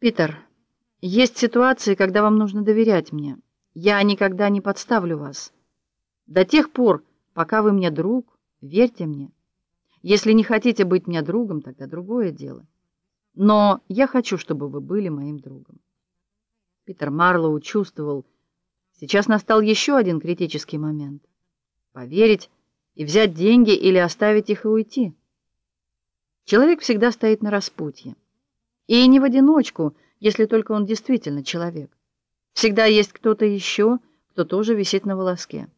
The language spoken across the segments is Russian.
Питер, есть ситуации, когда вам нужно доверять мне. Я никогда не подставлю вас. До тех пор, пока вы мне друг, верьте мне. Если не хотите быть мне другом, тогда другое дело. Но я хочу, чтобы вы были моим другом. Питер Марлоу чувствовал, сейчас настал еще один критический момент. Поверить и взять деньги или оставить их и уйти. Человек всегда стоит на распутье. И не в одиночку, если только он действительно человек. Всегда есть кто-то еще, кто тоже висит на волоске.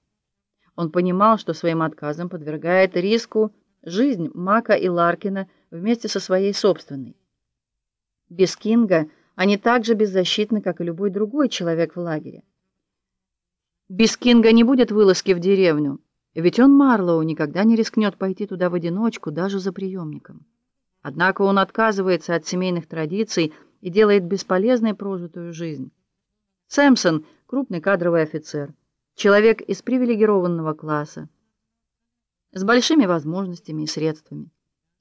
Он понимал, что своим отказом подвергает риску жизнь Мака и Ларкина вместе со своей собственной. Без Кинга они так же беззащитны, как и любой другой человек в лагере. Без Кинга не будет вылазки в деревню, ведь он Марлоу никогда не рискнет пойти туда в одиночку, даже за приемником. Однако он отказывается от семейных традиций и делает бесполезной прожитую жизнь. Сэмпсон — крупный кадровый офицер, человек из привилегированного класса, с большими возможностями и средствами.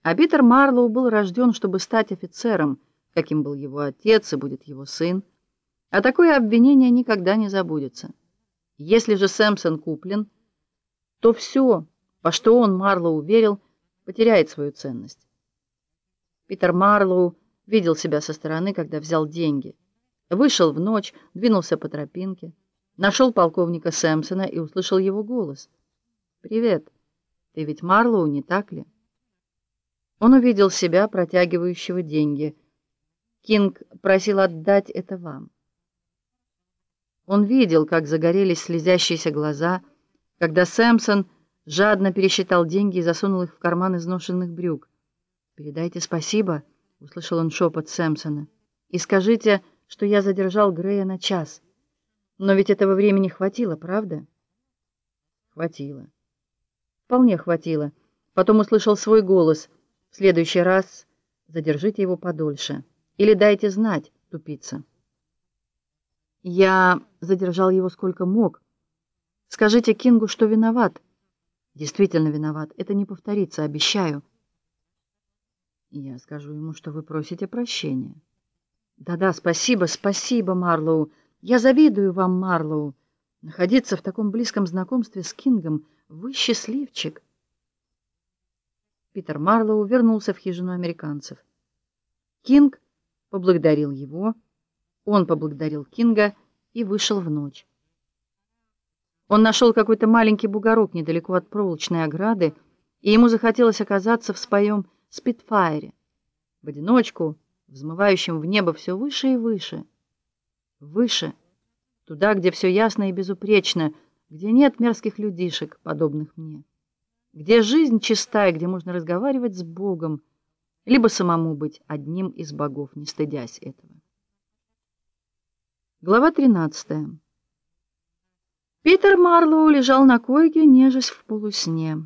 А Питер Марлоу был рожден, чтобы стать офицером, каким был его отец и будет его сын. А такое обвинение никогда не забудется. Если же Сэмпсон куплен, то все, во что он, Марлоу, верил, потеряет свою ценность. Питер Марлоу видел себя со стороны, когда взял деньги. Вышел в ночь, двинулся по тропинке, нашел полковника Сэмпсона и услышал его голос. «Привет. Ты ведь Марлоу, не так ли?» Он увидел себя, протягивающего деньги. Кинг просил отдать это вам. Он видел, как загорелись слезящиеся глаза, когда Сэмпсон жадно пересчитал деньги и засунул их в карман изношенных брюк. «Передайте спасибо», — услышал он шепот Сэмпсона, «и скажите, что я задержал Грея на час. Но ведь этого времени хватило, правда?» «Хватило. Вполне хватило». Потом услышал свой голос. «В следующий раз задержите его подольше. Или дайте знать, тупица». «Я задержал его сколько мог. Скажите Кингу, что виноват». «Действительно виноват. Это не повторится, обещаю». Я скажу ему, что вы просите прощения. Да-да, спасибо, спасибо, Марлоу. Я завидую вам, Марлоу. Находиться в таком близком знакомстве с Кингом вы счастливчик. Питер Марлоу вернулся в хижину американцев. Кинг поблагодарил его, он поблагодарил Кинга и вышел в ночь. Он нашел какой-то маленький бугорок недалеко от проволочной ограды, и ему захотелось оказаться в своем Спитфайре, в одиночку, взмывающем в небо все выше и выше. Выше, туда, где все ясно и безупречно, где нет мерзких людишек, подобных мне, где жизнь чистая, где можно разговаривать с Богом, либо самому быть одним из богов, не стыдясь этого. Глава 13. Питер Марлоу лежал на койке, нежась в полусне.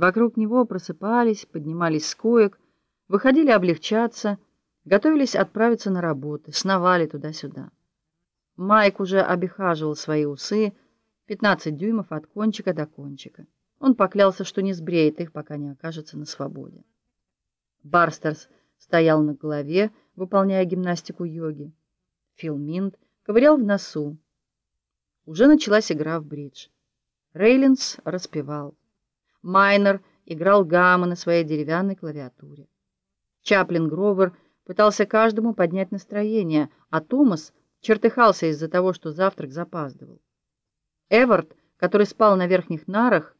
Вокруг него просыпались, поднимались с коек, выходили облегчаться, готовились отправиться на работу, сновали туда-сюда. Майк уже обихаживал свои усы, 15 дюймов от кончика до кончика. Он поклялся, что не сбреет их, пока не окажется на свободе. Барстерс стоял на голове, выполняя гимнастику йоги. Фил Минт ковырял в носу. Уже началась игра в бридж. Рейлинс распевал. Майнер играл гаммы на своей деревянной клавиатуре. Чаплин Гровер пытался каждому поднять настроение, а Томас чертыхался из-за того, что завтрак запаздывал. Эвард, который спал на верхних нарах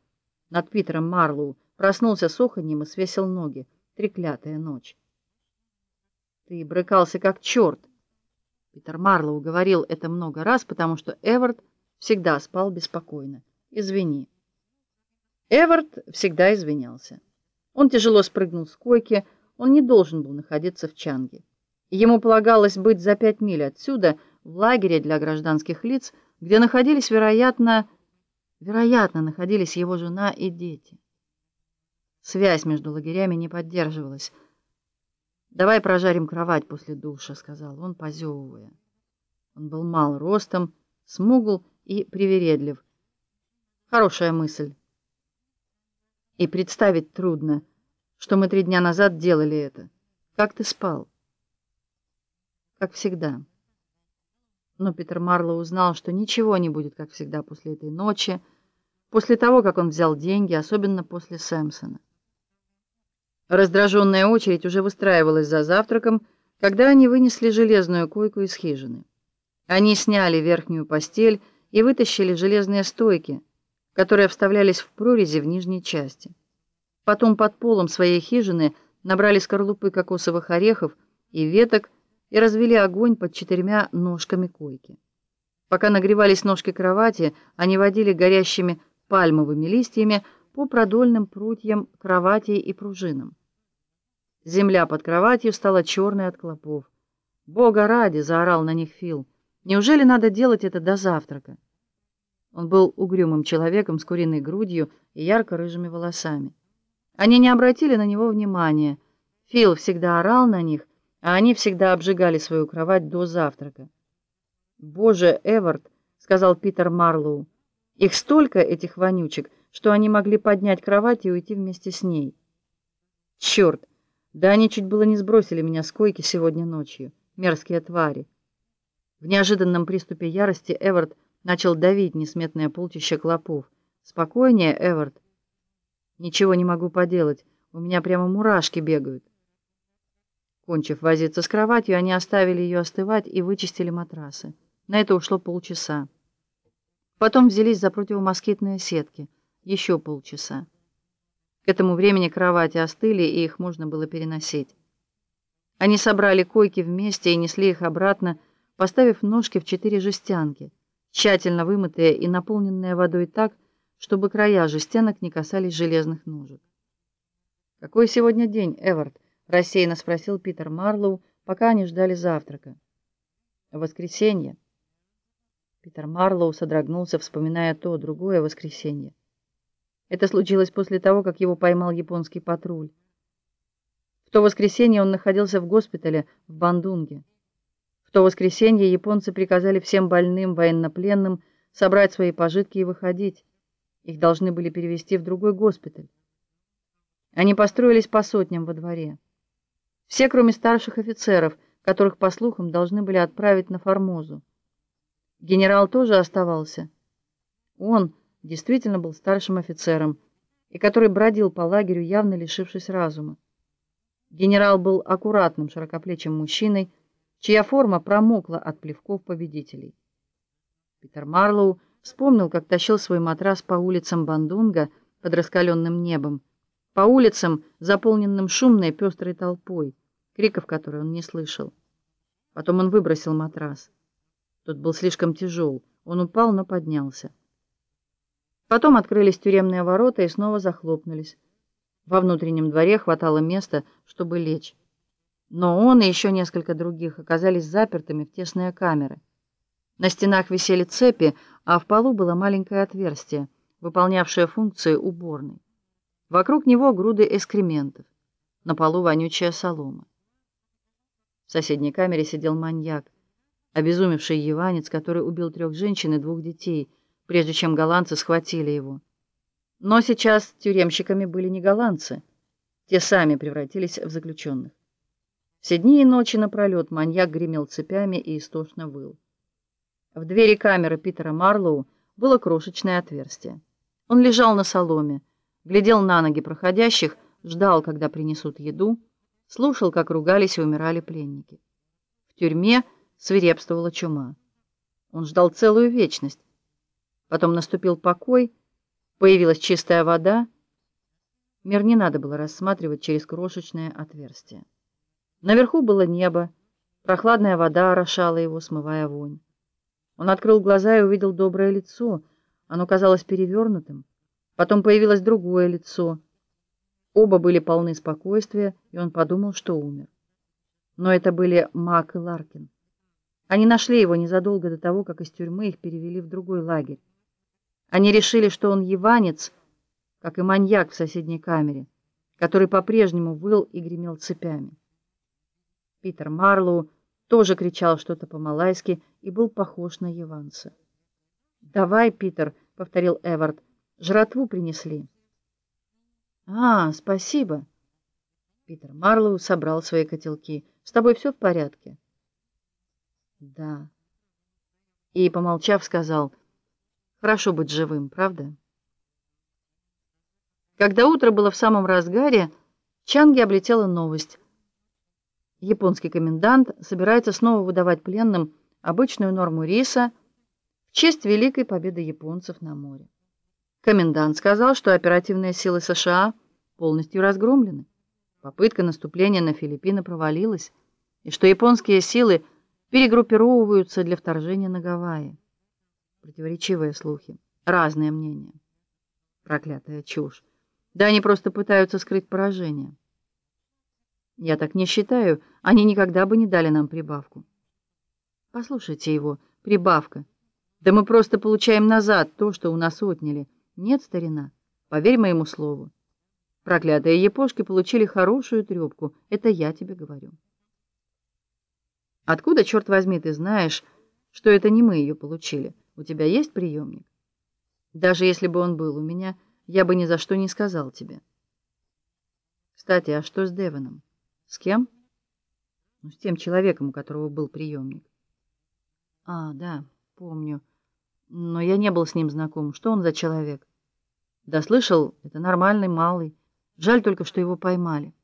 над Питером Марлоу, проснулся с оханьем и свесил ноги. Треклятая ночь. Ты брыкался как черт. Питер Марлоу говорил это много раз, потому что Эвард всегда спал беспокойно. Извини. Эвард всегда извинялся. Он тяжело спрыгнул с койки, он не должен был находиться в Чанге. Ему полагалось быть за пять миль отсюда, в лагере для гражданских лиц, где находились, вероятно, вероятно, находились его жена и дети. Связь между лагерями не поддерживалась. «Давай прожарим кровать после душа», — сказал он, позевывая. Он был мал ростом, смугл и привередлив. Хорошая мысль. И представить трудно, что мы три дня назад делали это. Как ты спал? как всегда. Но Питер Марлоу узнал, что ничего не будет, как всегда, после этой ночи, после того, как он взял деньги, особенно после Сэмпсона. Раздраженная очередь уже выстраивалась за завтраком, когда они вынесли железную койку из хижины. Они сняли верхнюю постель и вытащили железные стойки, которые вставлялись в прорези в нижней части. Потом под полом своей хижины набрали скорлупы кокосовых орехов и веток и развели огонь под четырьмя ножками койки. Пока нагревались ножки кровати, они водили горящими пальмовыми листьями по продольным прутьям кровати и пружинам. Земля под кроватью стала черной от клопов. «Бога ради!» — заорал на них Фил. «Неужели надо делать это до завтрака?» Он был угрюмым человеком с куриной грудью и ярко-рыжими волосами. Они не обратили на него внимания. Фил всегда орал на них, а они всегда обжигали свою кровать до завтрака. «Боже, Эвард!» — сказал Питер Марлоу. «Их столько, этих вонючек, что они могли поднять кровать и уйти вместе с ней». «Черт! Да они чуть было не сбросили меня с койки сегодня ночью. Мерзкие твари!» В неожиданном приступе ярости Эвард начал давить несметное полчища клопов. «Спокойнее, Эвард!» «Ничего не могу поделать. У меня прямо мурашки бегают». Кончив возиться с кроватью, они оставили ее остывать и вычистили матрасы. На это ушло полчаса. Потом взялись за противомоскитные сетки. Еще полчаса. К этому времени кровати остыли, и их можно было переносить. Они собрали койки вместе и несли их обратно, поставив ножки в четыре жестянки, тщательно вымытые и наполненные водой так, чтобы края жестянок не касались железных ножек. «Какой сегодня день, Эвард?» рассеянно спросил Питер Марлоу, пока они ждали завтрака. Воскресенье. Питер Марлоу содрогнулся, вспоминая то другое воскресенье. Это случилось после того, как его поймал японский патруль. В то воскресенье он находился в госпитале в Бандунге. То воскресенье японцы приказали всем больным военнопленным собрать свои пожитки и выходить. Их должны были перевести в другой госпиталь. Они построились по сотням во дворе. Все, кроме старших офицеров, которых, по слухам, должны были отправить на Формозу. Генерал тоже оставался. Он действительно был старшим офицером, и который бродил по лагерю, явно лишившись разума. Генерал был аккуратным, широкоплечим мужчиной, чья форма промокла от плевков победителей. Питер Марлоу вспомнил, как тащил свой матрас по улицам Бандунга под раскаленным небом, по улицам, заполненным шумной пестрой толпой, криков которой он не слышал. Потом он выбросил матрас. Тот был слишком тяжел. Он упал, но поднялся. Потом открылись тюремные ворота и снова захлопнулись. Во внутреннем дворе хватало места, чтобы лечь. Но он и еще несколько других оказались запертыми в тесные камеры. На стенах висели цепи, а в полу было маленькое отверстие, выполнявшее функции уборной. Вокруг него груды экскрементов. На полу вонючая солома. В соседней камере сидел маньяк, обезумевший яванец, который убил трех женщин и двух детей, прежде чем голландцы схватили его. Но сейчас тюремщиками были не голландцы. Те сами превратились в заключенных. Все дни и ночи напролет маньяк гремел цепями и истошно выл. В двери камеры Питера Марлоу было крошечное отверстие. Он лежал на соломе, глядел на ноги проходящих, ждал, когда принесут еду, слушал, как ругались и умирали пленники. В тюрьме свирепствовала чума. Он ждал целую вечность. Потом наступил покой, появилась чистая вода. Мир не надо было рассматривать через крошечное отверстие. Наверху было небо, прохладная вода орошала его, смывая вонь. Он открыл глаза и увидел доброе лицо. Оно казалось перевернутым. Потом появилось другое лицо — Оба были полны спокойствия, и он подумал, что умер. Но это были Мак и Ларкин. Они нашли его незадолго до того, как из тюрьмы их перевели в другой лагерь. Они решили, что он яванец, как и маньяк в соседней камере, который по-прежнему выл и гремел цепями. Питер Марлоу тоже кричал что-то по-малайски и был похож на яванца. «Давай, Питер», — повторил Эвард, — «жратву принесли». «А, спасибо!» Питер Марлоу собрал свои котелки. «С тобой все в порядке?» Да. И, помолчав, сказал, хорошо быть живым, правда? Когда утро было в самом разгаре, Чанги облетела новость. Японский комендант собирается снова выдавать пленным обычную норму риса в честь великой победы японцев на море. Комендант сказал, что оперативные силы США полностью разгромлены. Попытка наступления на Филиппины провалилась, и что японские силы перегруппировываются для вторжения на Гавайи. Противоречивые слухи, разные мнения. Проклятая чушь. Да они просто пытаются скрыть поражение. Я так не считаю, они никогда бы не дали нам прибавку. Послушайте его, прибавка. Да мы просто получаем назад то, что у нас отняли. Нет, старина, поверь моему слову. Проклятые япошки получили хорошую трёпку, это я тебе говорю. Откуда, черт возьми, ты знаешь, что это не мы ее получили? У тебя есть приемник? Даже если бы он был у меня, я бы ни за что не сказал тебе. Кстати, а что с Девоном? С кем? Ну, с тем человеком, у которого был приемник. А, да, помню. Но я не был с ним знаком. Что он за человек? Да слышал, это нормальный малый. Жаль только, что его поймали.